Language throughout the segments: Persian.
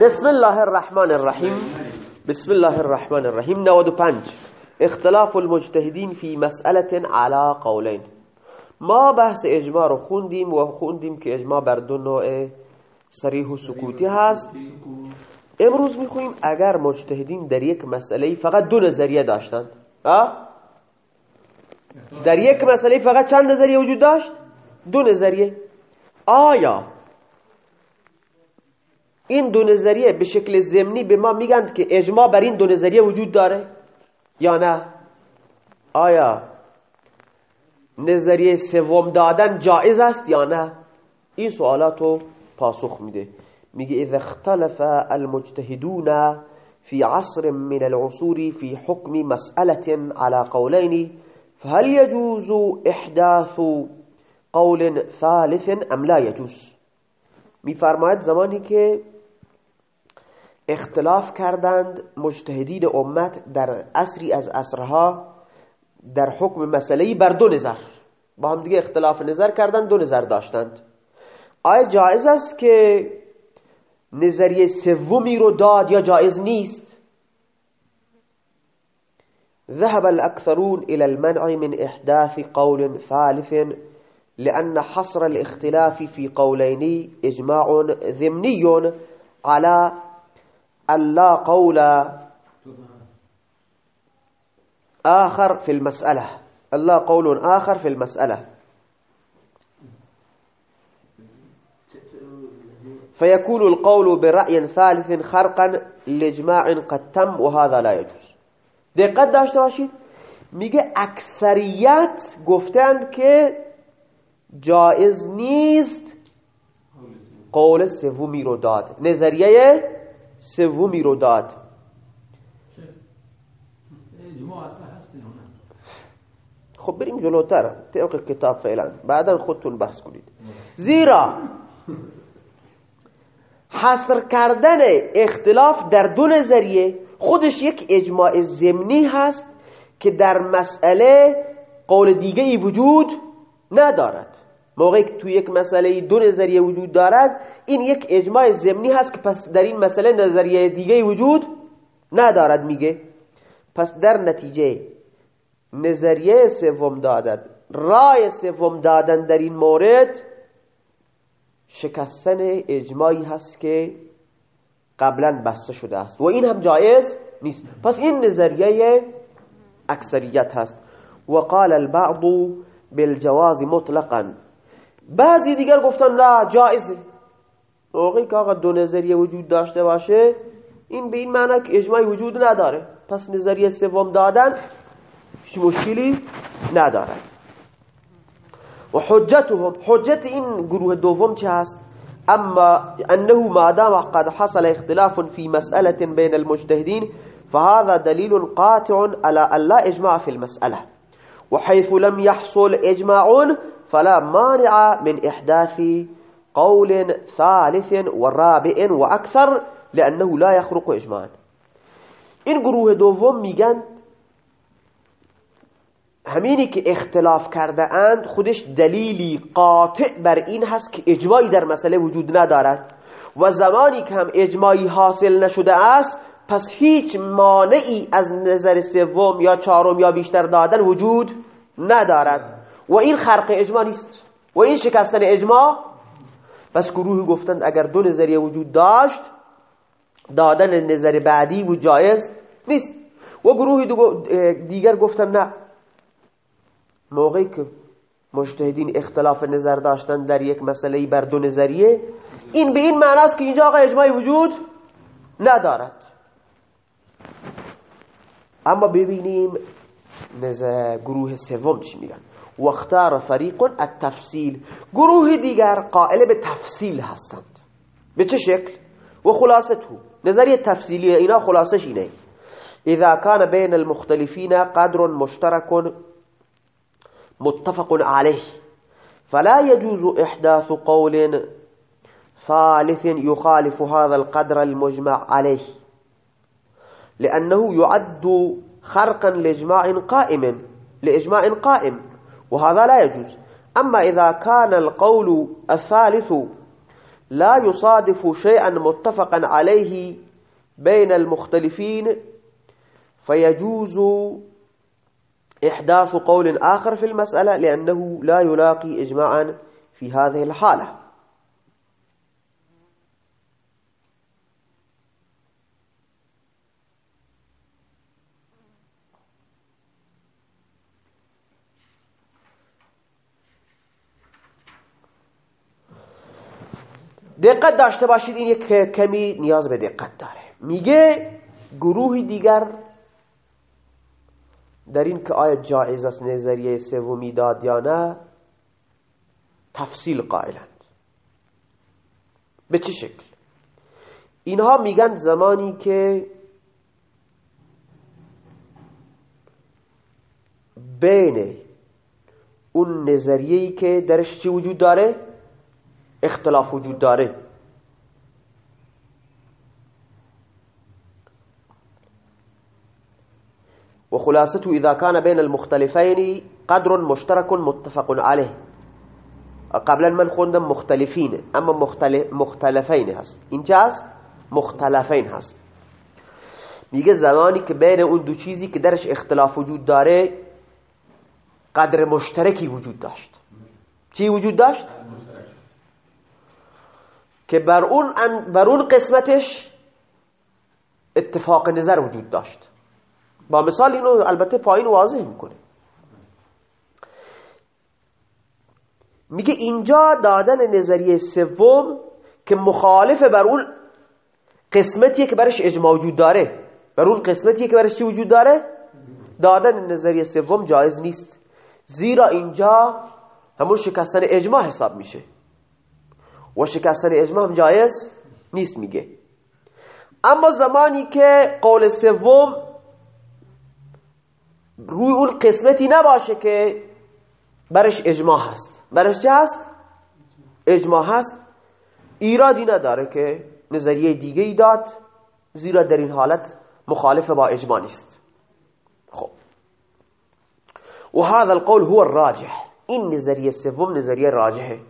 بسم الله الرحمن الرحیم بسم الله الرحمن الرحیم 95 اختلاف المجتهدین فی مسئله على قولین ما بحث اجماع رو خوندیم و خوندیم که اجماع بر دو نوع صریح و سکوتی هست امروز میخویم اگر مجتهدین در یک مسئله فقط دو نظریه داشتند در یک مسئله فقط چند نظریه وجود داشت دو نظریه آیا این دو نظریه به شکل زمینی به ما میگند که اجماع بر این دو نظریه وجود داره یا نه؟ آیا نظریه سوم دادن جائز است یا نه؟ این سوالاتو پاسخ میده. میگه اذا اختلف المجتهدون في عصر من العصور في حكم مسألة على قولين فهل يجوز احداث قول ثالث ام لا يجوز میفرماید زمانی که اختلاف کردند. مجتهدین امت در عصری از عصرها در حکم مسئله بر دو نظر با هم دیگه اختلاف نظر کردند دو نظر داشتند. آیا جایز است که نظریه سومی رو داد یا جایز نیست. ذهب الأكثرون إلى المنع من إحداث قول ثالث لأن حصر الاختلاف في قولين إجماع ذمني على ألا قول آخر في المسألة. ألا قول آخر في المسألة. فيكون القول برأي ثالث خرقا لإجماع قد تم وهذا لا يجوز. دقت داشته باشید میگه اکثریت گفتند که جایز نیست. قول سومی رو داد. نظریه سومی رو داد. خب بریم جلوتر طبق کتاب فعلا. بعدا خودتون بحث کنید. زیرا حصر کردن اختلاف در دو نظریه خودش یک اجماع زمینی هست که در مسئله قول دیگه ای وجود ندارد. موقعی که تو یک مسئله دو نظریه وجود دارد این یک اجماع زمینی هست که پس در این مسئله نظریه دیگه وجود ندارد میگه. پس در نتیجه نظریه سوم دادن رای سوم دادن در این مورد شکستن اجماعی هست که قبلا بسته شده است و این هم جایز نیست. پس این نظریه اکثریت هست. وقال البعض بالجواز مطلقا. بعضی دیگر گفتن نه جایزه موقعی که آقا دو نظریه وجود داشته باشه این به این معنی که اجماعی وجود نداره. پس نظریه سوم دادن هیچ مشکلی ندارد و حجتهم حجت این گروه دوم چه هست؟ اما انه ما دام قد حصل اختلاف في مسألة بين المجتهدين فهذا دليل قاطع على ان لا اجماع في المسألة. وحيث لم يحصل اجماع فلا مانع من احداث قول ثالث ورابع واكثر لانه لا يخرق اجماعا این گروه دوم میگن همینی که اختلاف کرده اند خودش دلیلی قاطع بر این هست که اجماعی در مسئله وجود ندارد و زمانی که هم اجماعی حاصل نشده است پس هیچ مانعی از نظر سوم یا چهارم یا بیشتر دادن وجود ندارد. و این خرق اجماع نیست. و این شکستن اجماع پس گروه گفتند اگر دو نظریه وجود داشت دادن نظر بعدی و جایز نیست. و گروه دیگر گفتند نه. موقعی که مجتهدین اختلاف نظر داشتن در یک مسئله بر دو نظریه این به این معنی است که اینجا آقا اجماعی وجود ندارد. اما ببینیم نظر گروه سوم چی میگن. واختار فریق التفصیل گروه دیگر قائل به تفصیل هستند. به چه شکل؟ و خلاصه تفصیلی اینا خلاصش اینه. اذا كان بين المختلفين قدر مشترك متفق عليه فلا يجوز إحداث قول ثالث يخالف هذا القدر المجمع عليه لأنه يعد خرقا لإجماع قائم لإجماع قائم. وهذا لا يجوز. أما إذا كان القول الثالث لا يصادف شيئا متفقا عليه بين المختلفين فيجوز إحداث قول آخر في المسألة لأنه لا يلاقي إجماعا في هذه الحالة. دقت داشته باشید این یک کمی نیاز به دقت داره. میگه گروه دیگر در این که آیا جایز است نظریه سومی داد یا نه تفصیل قائلند. به چه شکل؟ اینها میگن زمانی که بین اون نظریه‌ای که درش چی وجود داره؟ اختلاف وجود داره. وخلاصته إذا كان بين المختلفين قدر مشترك متفق عليه. قبلا من خوندم مختلفين أما مختلف مختلفین هست. اینجا هست؟ مختلفین هست. میگه زمانی که بین اون دو چیزی که درش اختلاف وجود داره قدر مشترکی وجود داشت. چی وجود داشت؟ که بر اون, بر اون قسمتش اتفاق نظر وجود داشت. با مثال اینو البته پایین واضح می‌کنه. میگه اینجا دادن نظریه سوم که مخالف بر اون قسمتیه که برش اجماع وجود داره. بر اون قسمتیه که برش چی وجود داره؟ دادن نظریه سوم جایز نیست. زیرا اینجا همون شکستن اجماع حساب میشه. و شکستن اجماع هم جایز نیست میگه. اما زمانی که قول سوم روی اون قسمتی نباشه که برش اجماع هست. برش چه هست؟ اجماع هست. ایرادی نداره که نظریه دیگه ای داد زیرا در این حالت مخالف با اجماع نیست. خب. و هذا القول هو الراجح. این نظریه سوم نظریه راجحه.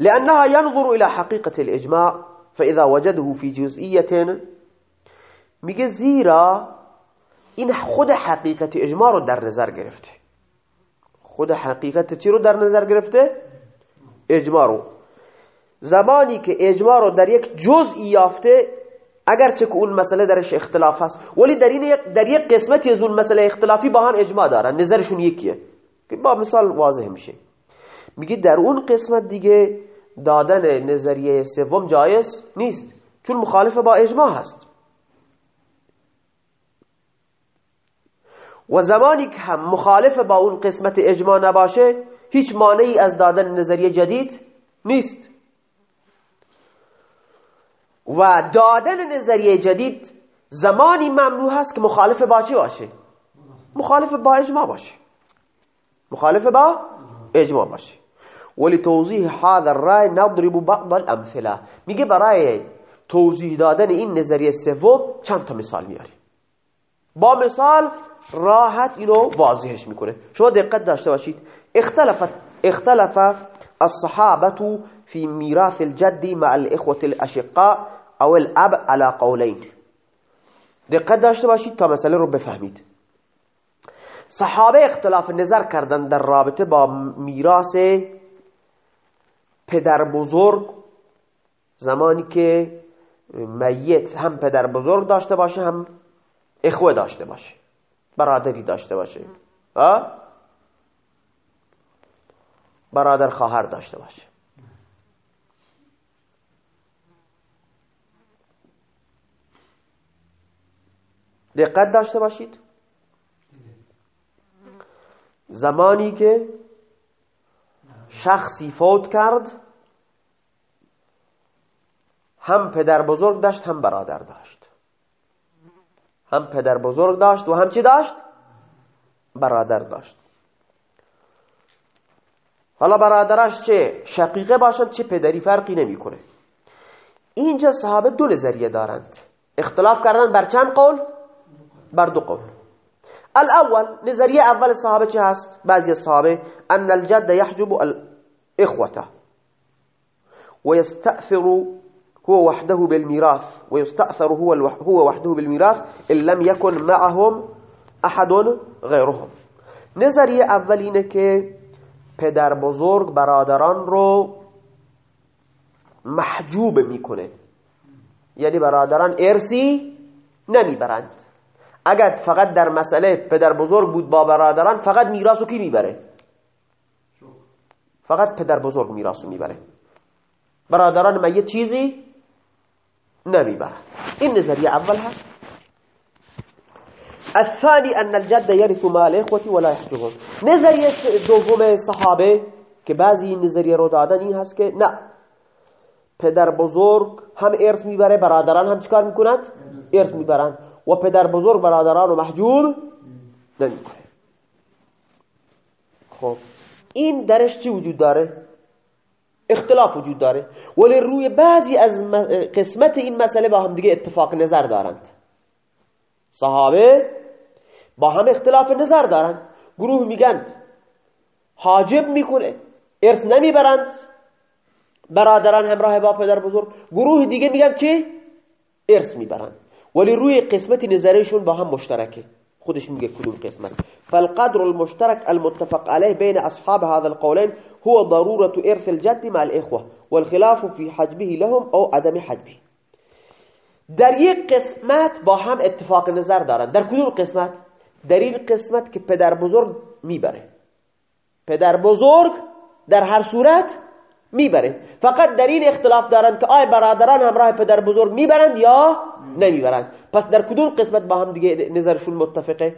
لأنها ينظر إلى حقيقة الإجماع فإذا وجده في جزئية میگه زیرا این خود حقیقت اجماع رو در نظر گرفته خود حقیقت چی رو در نظر گرفته؟ اجماع رو زمانی که اجماع رو در یک جزئی یافته اگرچه که اون مسئله درش اختلاف هست ولی در, این در یک قسمتی از اون مسئله اختلافی با هم اجماع دارن. نظرشون یکیه. که با مثال واضح میشه. میگه در اون قسمت دیگه دادن نظریه سوم جایز نیست چون مخالف با اجماع هست. و زمانی که هم مخالف با اون قسمت اجماع نباشه هیچ مانعی از دادن نظریه جدید نیست. و دادن نظریه جدید زمانی ممنوع هست که مخالف با چی باشه؟ مخالف با اجماع باشه. مخالف با اجماع باشه. ولی توضیح هذا الرأي نضرب بعض الامثله میگه برای توضیح دادن این نظریه سوم چند تا مثال میاریم. با مثال راحت اینو واضحش می‌کنه. شما دقت داشته باشید. اختلفت اختلف الصحابه في ميراث الجد مع الاخوه الاشقاء او الاب على قولين دقت داشته باشید تا مسئله رو بفهمید. صحابه اختلاف نظر کردن در رابطه با میراث پدر بزرگ زمانی که میت هم پدر بزرگ داشته باشه هم اخوه داشته باشه برادری داشته باشه. برادر خواهر داشته باشه. دقت داشته باشید. زمانی که شخصی فوت کرد هم پدر بزرگ داشت هم برادر داشت. هم پدر بزرگ داشت و هم چی داشت؟ برادر داشت. حالا برادرش چه شقیقه باشد چه پدری فرقی نمی‌کنه. اینجا صحابه دو نظریه دارند. اختلاف کردن بر چند قول؟ بر دو قول. الاول نظریه اول صحابه چه هست؟ بعضی صحابه ان الجد يحجب الاخوته ويستأثر هو وحده بالميراث. ويستأثر هو هو وحده بالميراث إن لم يكن معهم أحد غيرهم. نظریه اول اینه که پدر بزرگ برادران رو محجوب می‌کنه. یعنی برادران ارسی نمی‌برند. اگر فقط در مسئله پدر بزرگ بود با برادران فقط میراثو کی می‌بره؟ فقط پدر بزرگ میراثو می‌بره. برادران میت چیزی نمی‌برند این نظریه اول هست. الثاني أن الجد يرث مال إخوتي ولا يحجبهم نظریه دوم صحابه که بعضی نظریه رو دادن این هست که نه. پدر بزرگ هم ارث می‌بره برادران هم چکار می‌کنند ارث می‌برند و پدر بزرگ برادران رو محجوب نمی‌کنه. خب. این درش چی وجود داره؟ اختلاف وجود داره. ولی روی بعضی از قسمت این مسئله با هم دیگه اتفاق نظر دارند. صحابه با هم اختلاف نظر دارند. گروه میگند حاجب می‌کنه ارث نمی‌برند. برادران همراه با پدر بزرگ. گروه دیگه میگن چه؟ ارث می‌برند. ولی روی قسمت نظرشون با هم مشترکه. خودش میگه کدوم قسمت. فالقدر المشترك المتفق عليه بين أصحاب هذا القولين هو ضرورة إرث الجد مع الإخوة والخلاف في حجبه لهم أو عدم حجبه. در یک قسمت با هم اتفاق نظر دارن. در کدوم قسمت؟ در این قسمت که پدر بزرگ میبره. پدر بزرگ در هر صورت می‌بره. فقط در این اختلاف دارن که آیا برادران همراه پدر بزرگ می‌برند یا نمی‌برند. پس در کدوم قسمت با هم دیگه نظرشون متفقه؟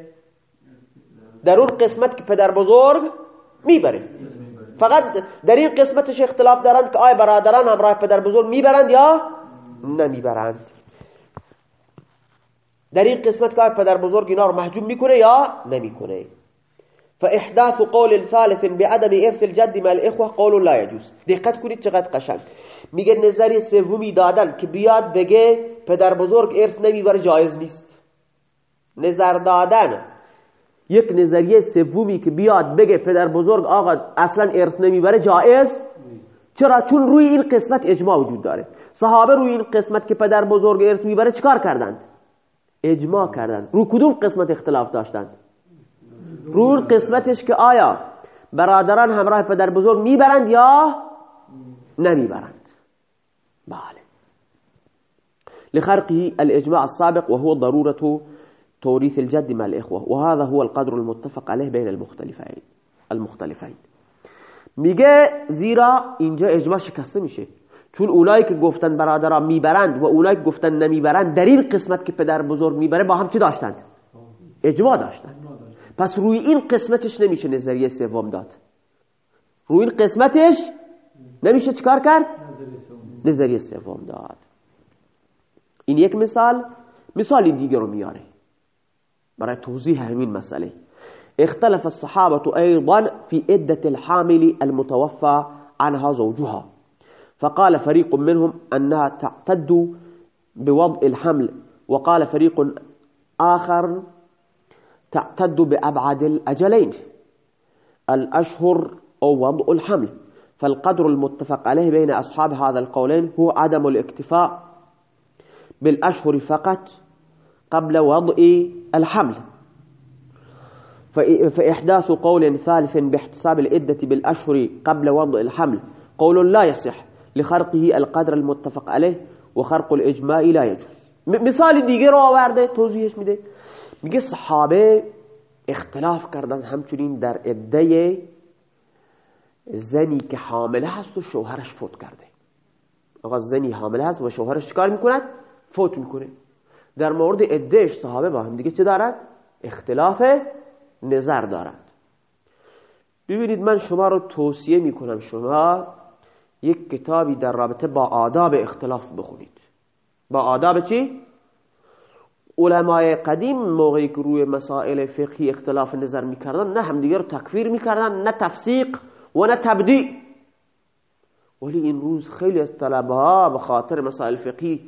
در اون قسمت که پدر بزرگ می‌بره. فقط در این قسمتش اختلاف دارند که آیا برادران همراه پدر بزرگ می‌برند یا نمی‌برند. در این قسمت که پدر بزرگ اینا رو محجوب می‌کنه یا نمی‌کنه؟ فاحداث قول ثالث بعدم ارث الجد مع الاخوه قول لا يجوز. دقت کنید چقدر قشنگ. میگه نظری سومی دادن که بیاد بگه پدر بزرگ ارث نمی‌بره جایز نیست. نظر دادن. یک نظریه سومی که بیاد بگه پدر بزرگ آقا اصلا ارث نمی‌بره جایز چرا؟ چون روی این قسمت اجماع وجود داره. صحابه روی این قسمت که پدر بزرگ ارث می‌بره چیکار کردند؟ اجماع کردند. رو کدوم قسمت اختلاف داشتند؟ رو قسمتش که آیا برادران همراه پدر بزرگ می‌برند یا نمی‌برند؟ بله. لخرقه الإجماع السابق وهو ضرورة توريث الجد مع الإخوة وهذا هو القدر المتفق عليه بين المختلفين المختلفين. میگه زیرا اینجا اجماع شکسته میشه. چون اولایی که گفتن برادران می‌برند و اولایی که گفتن نمی‌برند در این قسمت که پدر بزرگ می‌بره با هم چی داشتند؟ اجماع داشتند. پس روی این قسمتش نمیشه نظریه سوم داد. روی این قسمتش نمیشه چیکار کرد؟ نظریه سوم داد. این یک مثال مثالی دیگه رو میاره. برای توضیح همین مسئله. اختلف الصحابة أيضا في عدة الحامل المتوفى عنها زوجها. فقال فريق منهم أنها تعتد بوضع الحمل وقال فريق آخر تعتد بأبعد الأجلين الأشهر أو وضع الحمل فالقدر المتفق عليه بين أصحاب هذا القولين هو عدم الاكتفاء بالأشهر فقط قبل وضع الحمل فإحداث قول ثالث باحتساب العدة بالأشهر قبل وضع الحمل قول لا يصح لخرقه القدر المتفق عليه وخرق الإجماع لا يجوز. مثال دیگه آورده توضیحش میده. میگه صحابه اختلاف کردن همچنین در عده زنی که حامله هست و شوهرش فوت کرده آقا زنی حامله هست و شوهرش چکار می‌کند؟ فوت می‌کنه در مورد عدهش صحابه با هم دیگه چه دارد؟ اختلاف نظر دارد ببینید من شما رو توصیه می‌کنم شما یک کتابی در رابطه با آداب اختلاف بخونید با آداب چی؟ علمای قدیم موقعی که روی مسائل فقهی اختلاف نظر می‌کردن نه همدیگه رو تکفیر می‌کردن نه تفسیق و نه تبدیع ولی این روز خیلی از طلبه ها به خاطر مسائل فقهی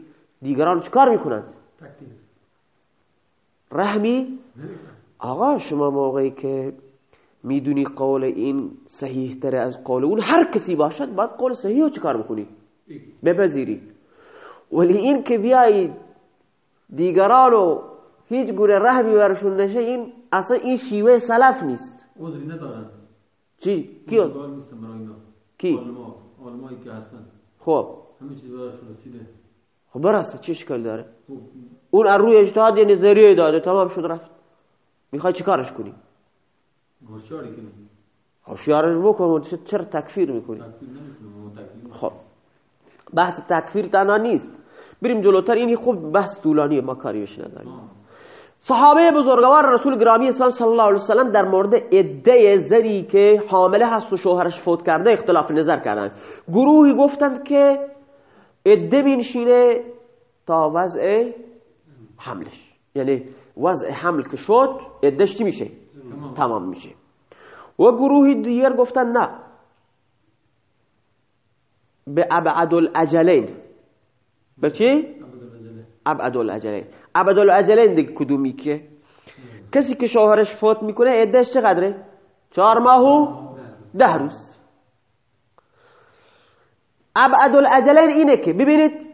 دیگران چکار می‌کنند؟ رحمی؟ آقا شما موقعی که می‌دونی قول این صحیح تره از قول اون هر کسی باشد باید قول صحیح رو چکار بکنی؟ بپذیری. ولی این که بیایید دیگران رو هیچ گونه رحمی برشون نشه این اصلا این شیوه سلف نیست. عذری ندارن. چی؟ کی؟ اینا. کی؟ علما علمایی که هستن. خب. همه چیز براشون رسیده. خب برسه چه اشکال داره؟ خب. اون از روی اجتهاد یه نظریه داده تمام شد رفت. می‌خوای چیکارش کنی؟ هوشیاری کنیم هوشیارش بکن چه- چرا تکفیر می‌کنی؟ تکفیر خب. بحث تکفیر تنها نیست. بریم جلوتر این خوب بحث طولانیه ما کاری بهش نداریم. صحابه بزرگوار رسول گرامی اسلام صلی الله علیه وسلم در مورد عده زنی که حامله هست و شوهرش فوت کرده اختلاف نظر کردن گروهی گفتند که عده بینشینه تا وضع حملش. یعنی وضع حمل که شد عدهش چی میشه؟ تمام. تمام میشه. و گروهی دیگر گفتن نه. به ابعد الاجلین. به چی؟ ابعد الاجلین ابعد الاجلین دیگه کدومی که کسی که شوهرش فوت می‌کنه عدهش چقدره؟ چهار ماه و ده روز. ابعد الاجلین اینه که ببینید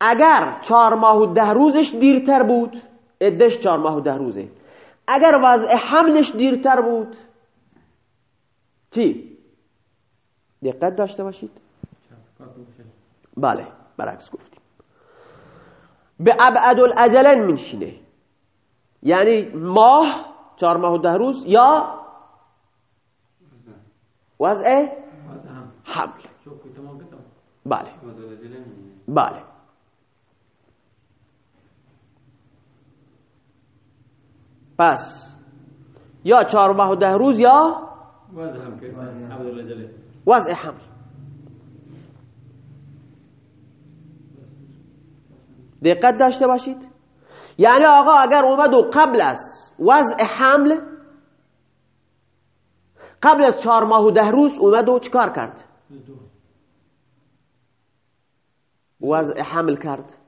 اگر چهار ماه و ده روزش دیرتر بود عدهش چهار ماه و ده روزه. اگر وضع حملش دیرتر بود چی؟ دقت داشته باشید. بله برعکس گفتیم به ابعد الاجلین میشینه یعنی ماه چهار ماه و ده روز یا وضع حمل. بله. بله. پس یا چهار ماه و ده روز یا. وضع حمل. دقت داشته باشید. یعنی آقا اگر اومد و قبل از وضع حمل قبل از چهار ماه و ده روز اومد و چکار کرد. وضع حمل کرد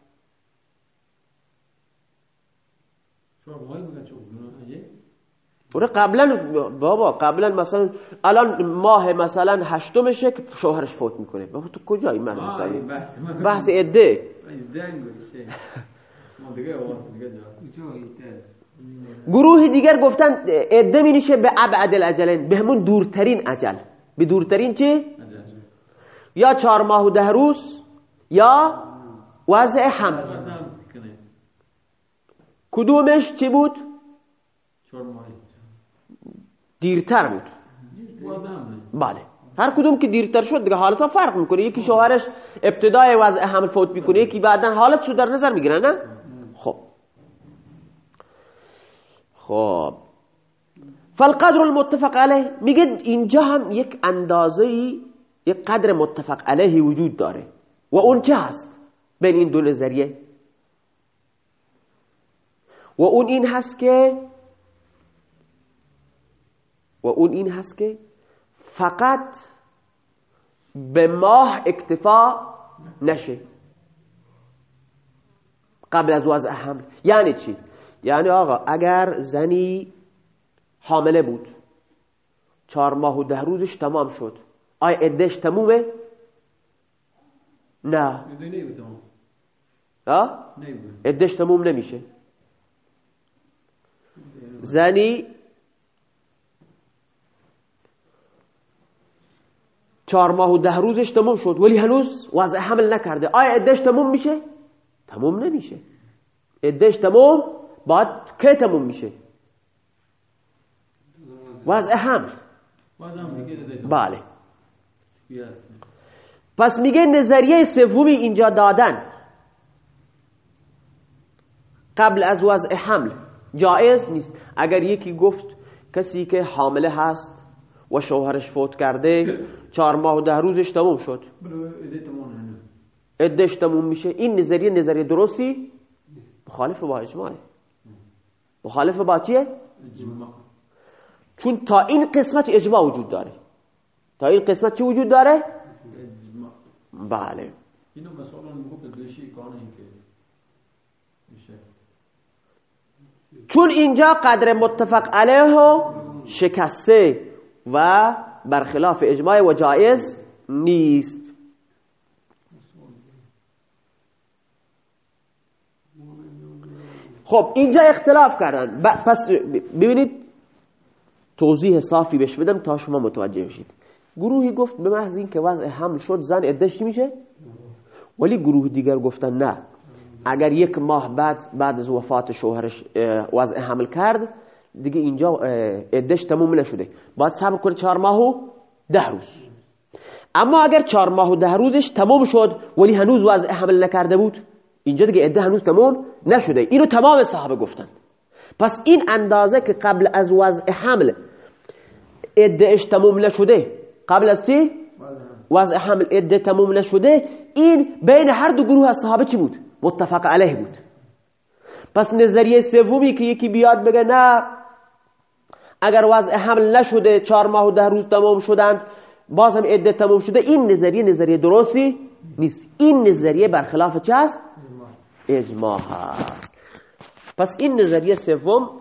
چهار ماهی میگن چوک نه اگه اوره قبلا بابا قبلا مثلا الان ماه مثلا هشتمشه که شوهرش فوت می‌کنه. بابا تو کجایی من مثلا؟ این بحث. عده. این دنگ بشه ما دیگه آواز دیگه جا. گروه دیگر گفتن عده می نشه به ابعد الاجلین به همون دورترین اجل. به دورترین چی؟ یا چهار ماه و ده روز یا وضع حمل کدومش چی بود؟ چهار ماهی. دیرتر بود. بله. هر کدوم که دیرتر شد دیگه حالتها فرق می‌کنه. یکی شوهرش ابتدای وضع حمل فوت می‌کنه یکی بعدا حالتشو در نظر می‌گیرن نه؟ خب. خب. فالقدر المتفق علیه. میگه اینجا هم یک اندازه یک قدر متفق علیه وجود داره. و اون چه هست؟ بین این دو نظریه. و اون این هست که و اون این هست که فقط به ماه اکتفا نشه. قبل از وضع حمل. یعنی چی؟ یعنی آقا اگر زنی حامله بود چهار ماه و ده روزش تمام شد. آیا عدش تمومه؟ نه. عدش تموم نمیشه. زنی چهار ماه و ده روزش تموم شد. ولی هنوز وضع حمل نکرده. آیا عدش تموم میشه؟ تموم نمیشه. عدش تموم باید که تموم میشه؟ وضع حمل. بله. پس میگه نظریه سومی اینجا دادن. قبل از وضع حمل. جایز نیست. اگر یکی گفت کسی که حامله هست و شوهرش فوت کرده چهار ماه و ده روزش تموم شد. عدش تموم میشه. این نظریه نظریه درستی؟ مخالف با اجماعه. مخالف با چیه؟ اجماع چون تا این قسمت اجماع وجود داره. تا این قسمت چی وجود داره؟ اجماع بله. اینو مثلا میشه. چون اینجا قدر متفق علیه و شکسته. و برخلاف اجماع و جائز نیست. خب اینجا اختلاف کردن. پس ببینید توضیح صافی بهش بدم تا شما متوجه بشید. گروهی گفت به محض این که وضع حمل شد زن ادش میشه؟ ولی گروه دیگر گفتن نه. اگر یک ماه بعد بعد از وفات شوهرش وضع حمل کرد دیگه اینجا عدش تموم نشده. باید صبر کنه چهار ماه و ده روز. اما اگر چهار ماه و ده روزش تمام شد ولی هنوز وضع حمل نکرده بود اینجا دیگه عده هنوز تمام نشده. اینو تمام صحابه گفتن. پس این اندازه که قبل از وضع حمل عدهش تمام نشده قبل از چی؟ وضع حمل عده تمام نشده این بین هر دو گروه از صحابه چی بود؟ متفق علیه بود. پس نظریه سومی که یکی بیاد بگه نه اگر وضع حمل نشده چهار ماه و ده روز تمام شدند باز هم عده تمام شده این نظریه نظریه درستی نیست این نظریه برخلاف چه است؟ اجماع هست پس این نظریه سوم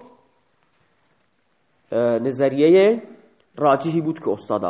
نظریه راجحی بود که استاد